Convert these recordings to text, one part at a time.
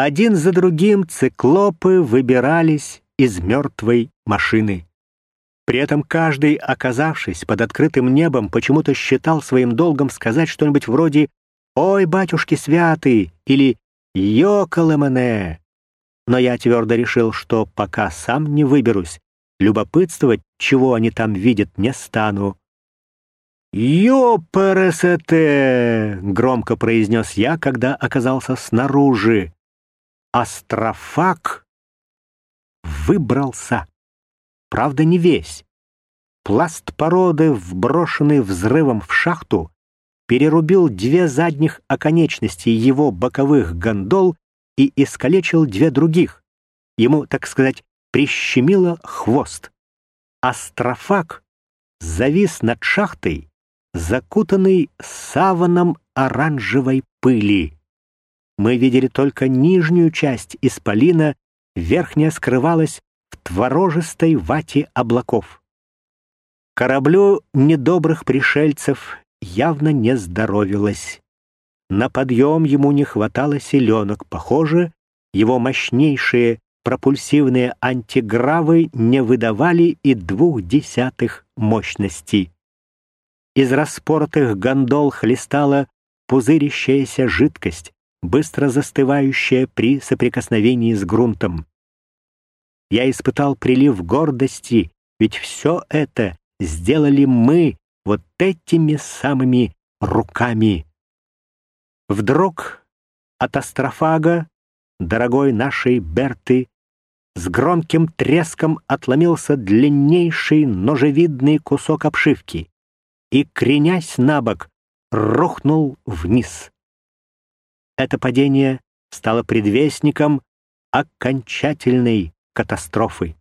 Один за другим циклопы выбирались из мертвой машины. При этом каждый, оказавшись под открытым небом, почему-то считал своим долгом сказать что-нибудь вроде «Ой, батюшки святый!» или «Йоколэмэне!». Но я твердо решил, что пока сам не выберусь, любопытствовать, чего они там видят, не стану. «Ёпересете!» — громко произнес я, когда оказался снаружи. Астрофаг выбрался. Правда, не весь. Пласт породы, вброшенный взрывом в шахту, перерубил две задних оконечности его боковых гондол и искалечил две других. Ему, так сказать, прищемило хвост. Астрофаг завис над шахтой, закутанный саваном оранжевой пыли. Мы видели только нижнюю часть исполина, верхняя скрывалась в творожистой вате облаков. Кораблю недобрых пришельцев явно не здоровилось. На подъем ему не хватало селенок. Похоже, его мощнейшие пропульсивные антигравы не выдавали и двух десятых мощности. Из распоротых гондол хлестала пузырящаяся жидкость, быстро застывающая при соприкосновении с грунтом. Я испытал прилив гордости, ведь все это сделали мы вот этими самыми руками. Вдруг от астрофага, дорогой нашей Берты, с громким треском отломился длиннейший ножевидный кусок обшивки и, кренясь на бок, рухнул вниз. Это падение стало предвестником окончательной катастрофы.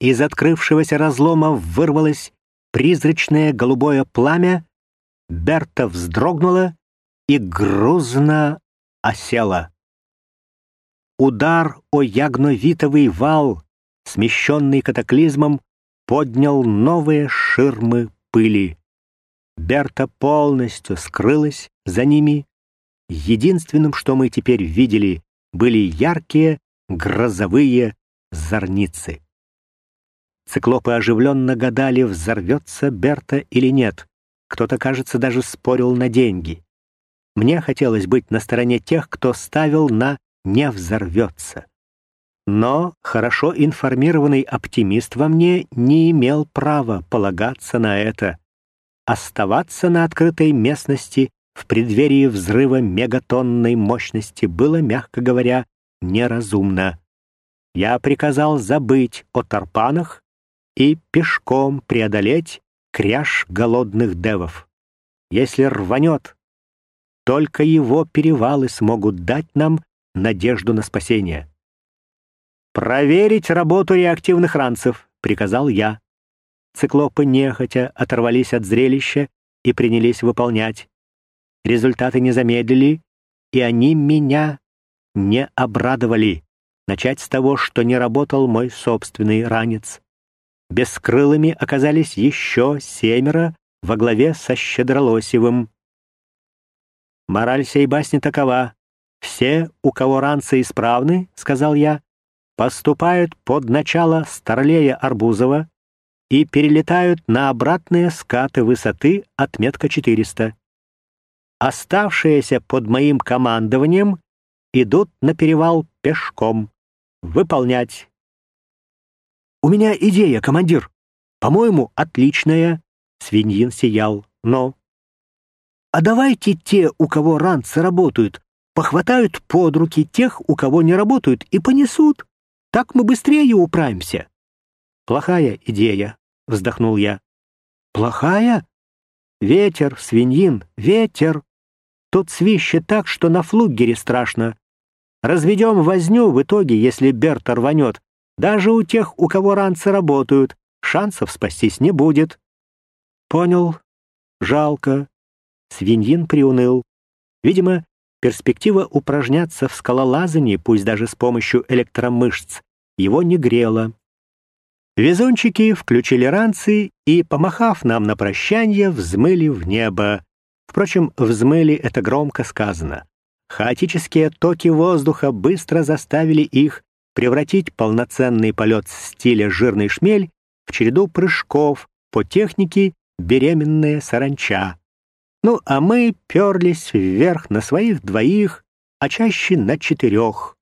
Из открывшегося разлома вырвалось призрачное голубое пламя, Берта вздрогнула и грузно осела. Удар о ягновитовый вал, смещенный катаклизмом, поднял новые ширмы пыли. Берта полностью скрылась за ними, Единственным, что мы теперь видели, были яркие грозовые зорницы. Циклопы оживленно гадали, взорвется Берта или нет. Кто-то, кажется, даже спорил на деньги. Мне хотелось быть на стороне тех, кто ставил на «не взорвется». Но хорошо информированный оптимист во мне не имел права полагаться на это. Оставаться на открытой местности в преддверии взрыва мегатонной мощности было, мягко говоря, неразумно. Я приказал забыть о тарпанах и пешком преодолеть кряж голодных девов. Если рванет, только его перевалы смогут дать нам надежду на спасение. «Проверить работу реактивных ранцев», — приказал я. Циклопы нехотя оторвались от зрелища и принялись выполнять. Результаты не замедлили, и они меня не обрадовали. Начать с того, что не работал мой собственный ранец. Бескрылыми оказались еще семеро во главе со Щедролосевым. Мораль сей басни такова. Все, у кого ранцы исправны, — сказал я, — поступают под начало Старлея Арбузова и перелетают на обратные скаты высоты отметка 400 оставшиеся под моим командованием идут на перевал пешком. Выполнять. «У меня идея, командир. По-моему, отличная». Свиньин сиял. «Но...» «А давайте те, у кого ранцы работают, похватают под руки тех, у кого не работают, и понесут. Так мы быстрее управимся». «Плохая идея», — вздохнул я. «Плохая? Ветер, свиньин, ветер!» Тут свище так, что на флугере страшно. Разведем возню в итоге, если Берта рванет. Даже у тех, у кого ранцы работают, шансов спастись не будет. Понял. Жалко. Свиньин приуныл. Видимо, перспектива упражняться в скалолазании, пусть даже с помощью электромышц, его не грела. Везунчики включили ранцы и, помахав нам на прощание, взмыли в небо. Впрочем, взмыли это громко сказано. Хаотические токи воздуха быстро заставили их превратить полноценный полет стиля «жирный шмель» в череду прыжков по технике «беременная саранча». Ну, а мы перлись вверх на своих двоих, а чаще на четырех.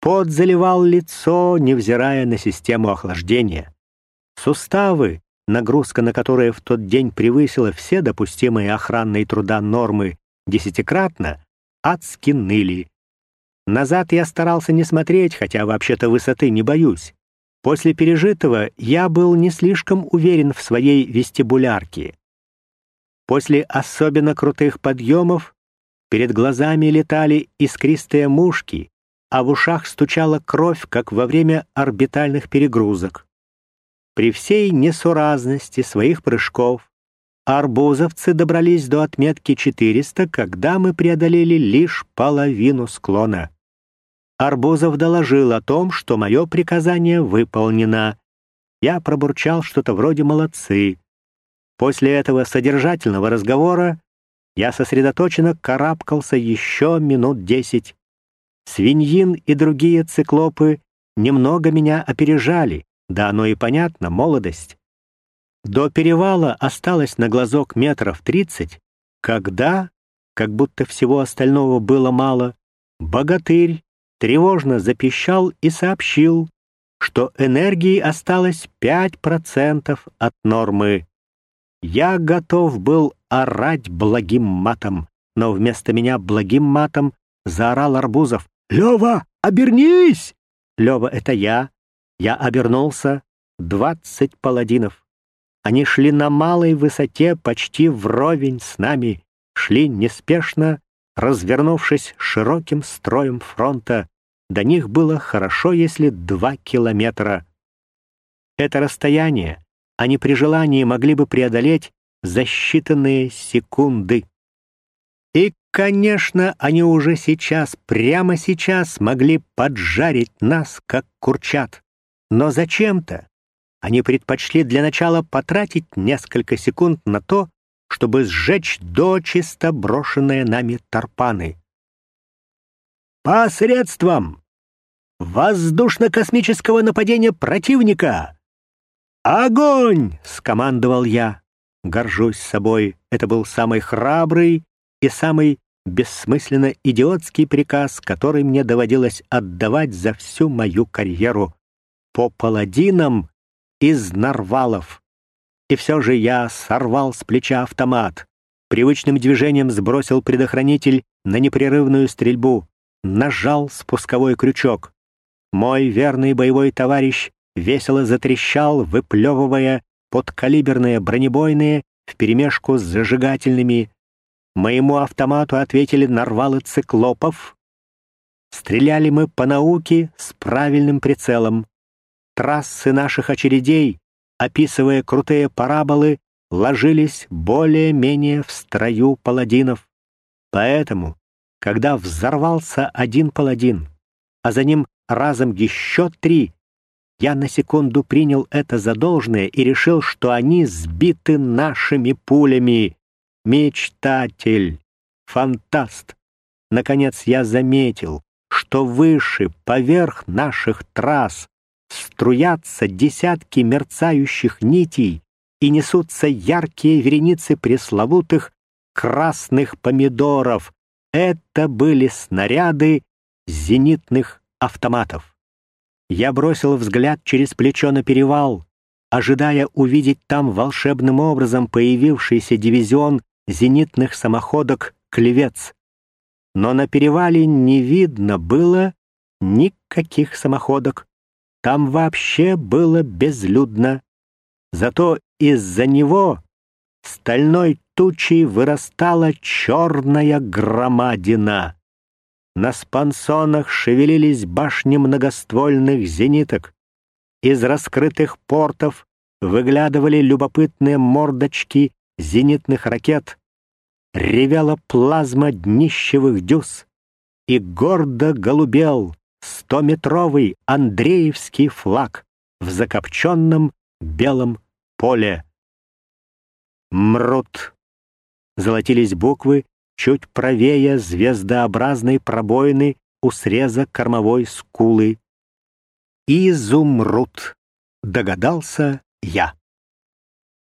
Пот заливал лицо, невзирая на систему охлаждения. Суставы, нагрузка на которые в тот день превысила все допустимые охранные труда нормы десятикратно, адски ныли. Назад я старался не смотреть, хотя вообще-то высоты не боюсь. После пережитого я был не слишком уверен в своей вестибулярке. После особенно крутых подъемов перед глазами летали искристые мушки, а в ушах стучала кровь, как во время орбитальных перегрузок. При всей несуразности своих прыжков арбузовцы добрались до отметки 400, когда мы преодолели лишь половину склона. Арбузов доложил о том, что мое приказание выполнено. Я пробурчал что-то вроде «молодцы». После этого содержательного разговора я сосредоточенно карабкался еще минут десять. Свиньин и другие циклопы немного меня опережали, да оно и понятно, молодость. До перевала осталось на глазок метров тридцать, когда, как будто всего остального было мало, богатырь тревожно запищал и сообщил, что энергии осталось пять процентов от нормы. Я готов был орать благим матом, но вместо меня благим матом заорал Арбузов. «Лева, обернись!» «Лева, это я. Я обернулся. Двадцать паладинов. Они шли на малой высоте, почти вровень с нами, шли неспешно, развернувшись широким строем фронта. До них было хорошо, если два километра. Это расстояние они при желании могли бы преодолеть за считанные секунды. И, конечно, они уже сейчас, прямо сейчас могли поджарить нас, как курчат. Но зачем-то они предпочли для начала потратить несколько секунд на то, чтобы сжечь дочисто брошенные нами тарпаны. «Посредством воздушно-космического нападения противника! Огонь!» — скомандовал я. Горжусь собой, это был самый храбрый и самый бессмысленно идиотский приказ, который мне доводилось отдавать за всю мою карьеру по паладинам из нарвалов. И все же я сорвал с плеча автомат, привычным движением сбросил предохранитель на непрерывную стрельбу, нажал спусковой крючок. Мой верный боевой товарищ весело затрещал, выплевывая подкалиберные бронебойные вперемешку с зажигательными. Моему автомату ответили нарвалы циклопов. Стреляли мы по науке с правильным прицелом. Трассы наших очередей, описывая крутые параболы, ложились более-менее в строю паладинов. Поэтому, когда взорвался один паладин, а за ним разом еще три, я на секунду принял это за должное и решил, что они сбиты нашими пулями. Мечтатель, фантаст. Наконец я заметил, что выше, поверх наших трасс, струятся десятки мерцающих нитей и несутся яркие вереницы пресловутых красных помидоров. Это были снаряды зенитных автоматов. Я бросил взгляд через плечо на перевал, ожидая увидеть там волшебным образом появившийся дивизион зенитных самоходок «Клевец». Но на перевале не видно было никаких самоходок. Там вообще было безлюдно. Зато из-за него стальной тучей вырастала черная громадина. На спансонах шевелились башни многоствольных зениток. Из раскрытых портов выглядывали любопытные мордочки зенитных ракет. Ревела плазма днищевых дюз. И гордо голубел стометровый Андреевский флаг в закопченном белом поле. Мрут. Золотились буквы, чуть правее звездообразной пробоины у среза кормовой скулы. Изумруд, догадался я.